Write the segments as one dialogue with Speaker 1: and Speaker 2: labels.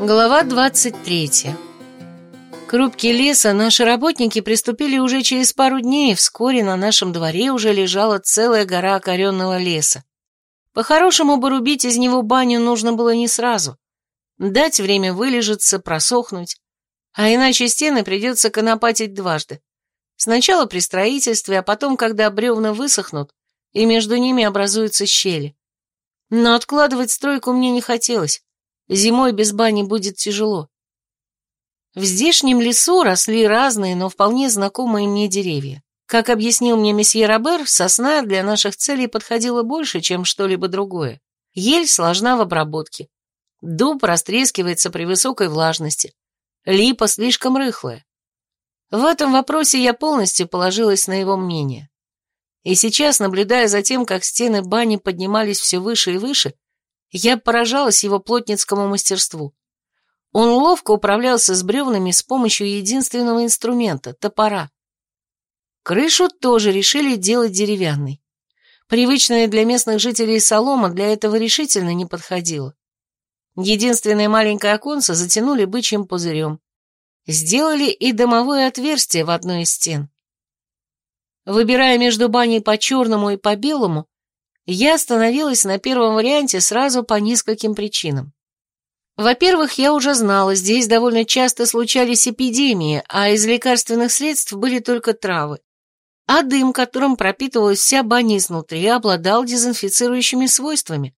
Speaker 1: Глава 23. К рубке леса наши работники приступили уже через пару дней, и вскоре на нашем дворе уже лежала целая гора окоренного леса. По-хорошему бы рубить из него баню нужно было не сразу. Дать время вылежаться, просохнуть. А иначе стены придется конопатить дважды. Сначала при строительстве, а потом, когда бревна высохнут, и между ними образуются щели. Но откладывать стройку мне не хотелось. Зимой без бани будет тяжело. В здешнем лесу росли разные, но вполне знакомые мне деревья. Как объяснил мне месье Робер, сосна для наших целей подходила больше, чем что-либо другое. Ель сложна в обработке. Дуб растрескивается при высокой влажности. Липа слишком рыхлая. В этом вопросе я полностью положилась на его мнение. И сейчас, наблюдая за тем, как стены бани поднимались все выше и выше, я поражалась его плотницкому мастерству. Он ловко управлялся с бревнами с помощью единственного инструмента — топора. Крышу тоже решили делать деревянной. Привычная для местных жителей солома для этого решительно не подходила. Единственное маленькое оконце затянули бычьим пузырем. Сделали и дымовое отверстие в одной из стен. Выбирая между баней по черному и по белому, я остановилась на первом варианте сразу по нескольким причинам. Во-первых, я уже знала, здесь довольно часто случались эпидемии, а из лекарственных средств были только травы. А дым, которым пропитывалась вся баня изнутри, обладал дезинфицирующими свойствами.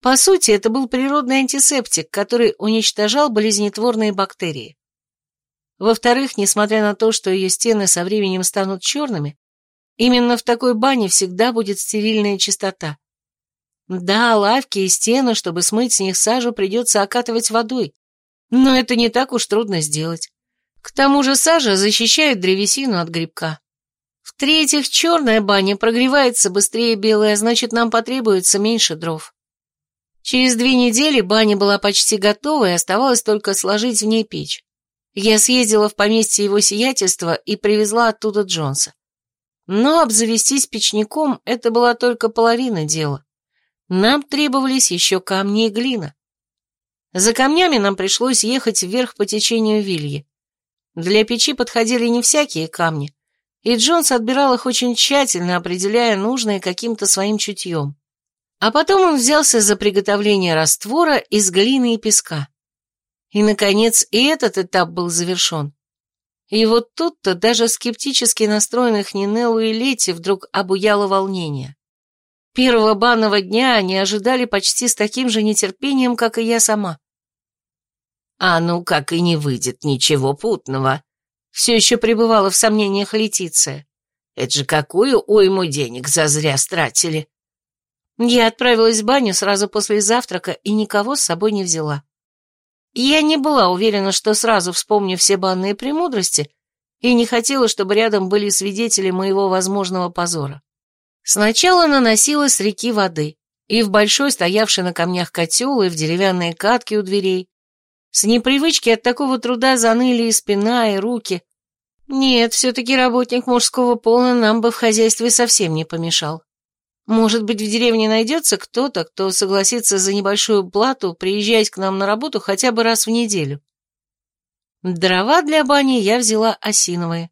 Speaker 1: По сути, это был природный антисептик, который уничтожал болезнетворные бактерии. Во-вторых, несмотря на то, что ее стены со временем станут черными, Именно в такой бане всегда будет стерильная чистота. Да, лавки и стены, чтобы смыть с них сажу, придется окатывать водой. Но это не так уж трудно сделать. К тому же сажа защищает древесину от грибка. В-третьих, черная баня прогревается быстрее белой, а значит, нам потребуется меньше дров. Через две недели баня была почти готова, и оставалось только сложить в ней печь. Я съездила в поместье его сиятельства и привезла оттуда Джонса. Но обзавестись печником – это была только половина дела. Нам требовались еще камни и глина. За камнями нам пришлось ехать вверх по течению Вильи. Для печи подходили не всякие камни, и Джонс отбирал их очень тщательно, определяя нужные каким-то своим чутьем. А потом он взялся за приготовление раствора из глины и песка. И, наконец, и этот этап был завершен. И вот тут-то даже скептически настроенных Нинеллу и Лети вдруг обуяло волнение. Первого банного дня они ожидали почти с таким же нетерпением, как и я сама. «А ну, как и не выйдет ничего путного!» Все еще пребывала в сомнениях Летиция. «Это же какую уйму денег зазря стратили!» Я отправилась в баню сразу после завтрака и никого с собой не взяла. Я не была уверена, что сразу вспомню все банные премудрости, и не хотела, чтобы рядом были свидетели моего возможного позора. Сначала наносила с реки воды, и в большой стоявший на камнях котел, и в деревянные катки у дверей. С непривычки от такого труда заныли и спина, и руки. Нет, все-таки работник мужского пола нам бы в хозяйстве совсем не помешал. Может быть, в деревне найдется кто-то, кто согласится за небольшую плату приезжать к нам на работу хотя бы раз в неделю. Дрова для бани я взяла осиновые.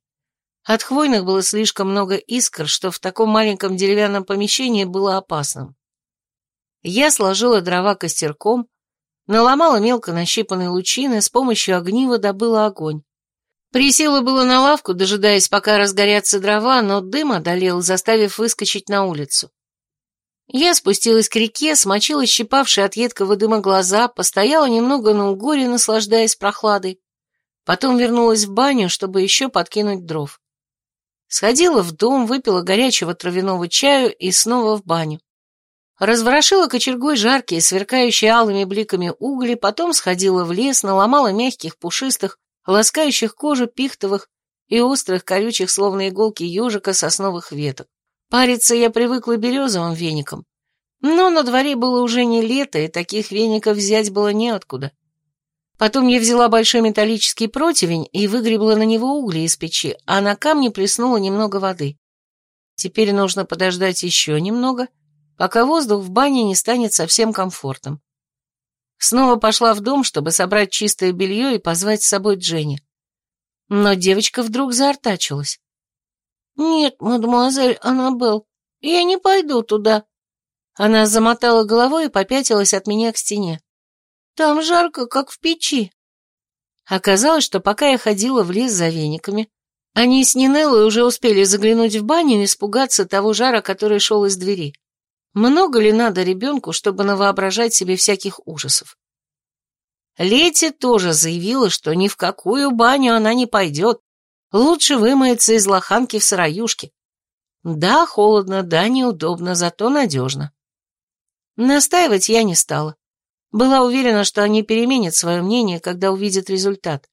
Speaker 1: От хвойных было слишком много искр, что в таком маленьком деревянном помещении было опасным. Я сложила дрова костерком, наломала мелко нащипанные лучины, с помощью огнива добыла огонь. Присела было на лавку, дожидаясь, пока разгорятся дрова, но дым одолел, заставив выскочить на улицу. Я спустилась к реке, смочила щипавшие от едкого дыма глаза, постояла немного на угоре, наслаждаясь прохладой. Потом вернулась в баню, чтобы еще подкинуть дров. Сходила в дом, выпила горячего травяного чаю и снова в баню. Разворошила кочергой жаркие, сверкающие алыми бликами угли, потом сходила в лес, наломала мягких, пушистых, ласкающих кожу пихтовых и острых, колючих, словно иголки ежика, сосновых веток. Париться я привыкла березовым веником, но на дворе было уже не лето, и таких веников взять было неоткуда. Потом я взяла большой металлический противень и выгребла на него угли из печи, а на камне плеснула немного воды. Теперь нужно подождать еще немного, пока воздух в бане не станет совсем комфортным. Снова пошла в дом, чтобы собрать чистое белье и позвать с собой Дженни. Но девочка вдруг заортачилась. «Нет, мадемуазель Аннабелл, я не пойду туда». Она замотала головой и попятилась от меня к стене. «Там жарко, как в печи». Оказалось, что пока я ходила в лес за вениками, они с Нинеллой уже успели заглянуть в баню и испугаться того жара, который шел из двери. Много ли надо ребенку, чтобы навоображать себе всяких ужасов? Лети тоже заявила, что ни в какую баню она не пойдет, лучше вымоется из лоханки в сыроюшке. Да, холодно, да, неудобно, зато надежно. Настаивать я не стала. Была уверена, что они переменят свое мнение, когда увидят результат.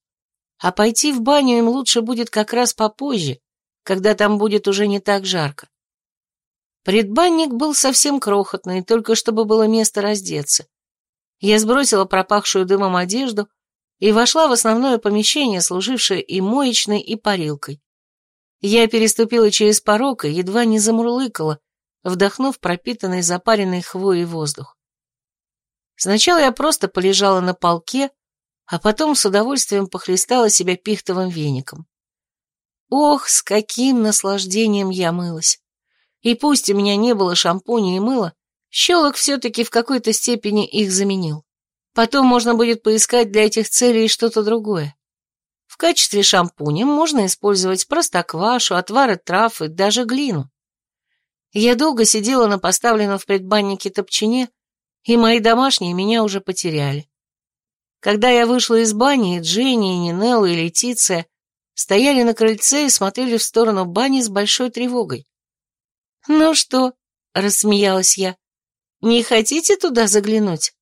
Speaker 1: А пойти в баню им лучше будет как раз попозже, когда там будет уже не так жарко. Предбанник был совсем крохотный, только чтобы было место раздеться. Я сбросила пропахшую дымом одежду и вошла в основное помещение, служившее и моечной, и парилкой. Я переступила через порог и едва не замурлыкала, вдохнув пропитанный запаренной хвоей воздух. Сначала я просто полежала на полке, а потом с удовольствием похлестала себя пихтовым веником. Ох, с каким наслаждением я мылась! И пусть у меня не было шампуня и мыла, щелок все-таки в какой-то степени их заменил. Потом можно будет поискать для этих целей что-то другое. В качестве шампуня можно использовать простоквашу, отвары трав и даже глину. Я долго сидела на поставленном в предбаннике топчине, и мои домашние меня уже потеряли. Когда я вышла из бани, Дженни, Нинелла, и Летиция стояли на крыльце и смотрели в сторону бани с большой тревогой. «Ну что?» — рассмеялась я. «Не хотите туда заглянуть?»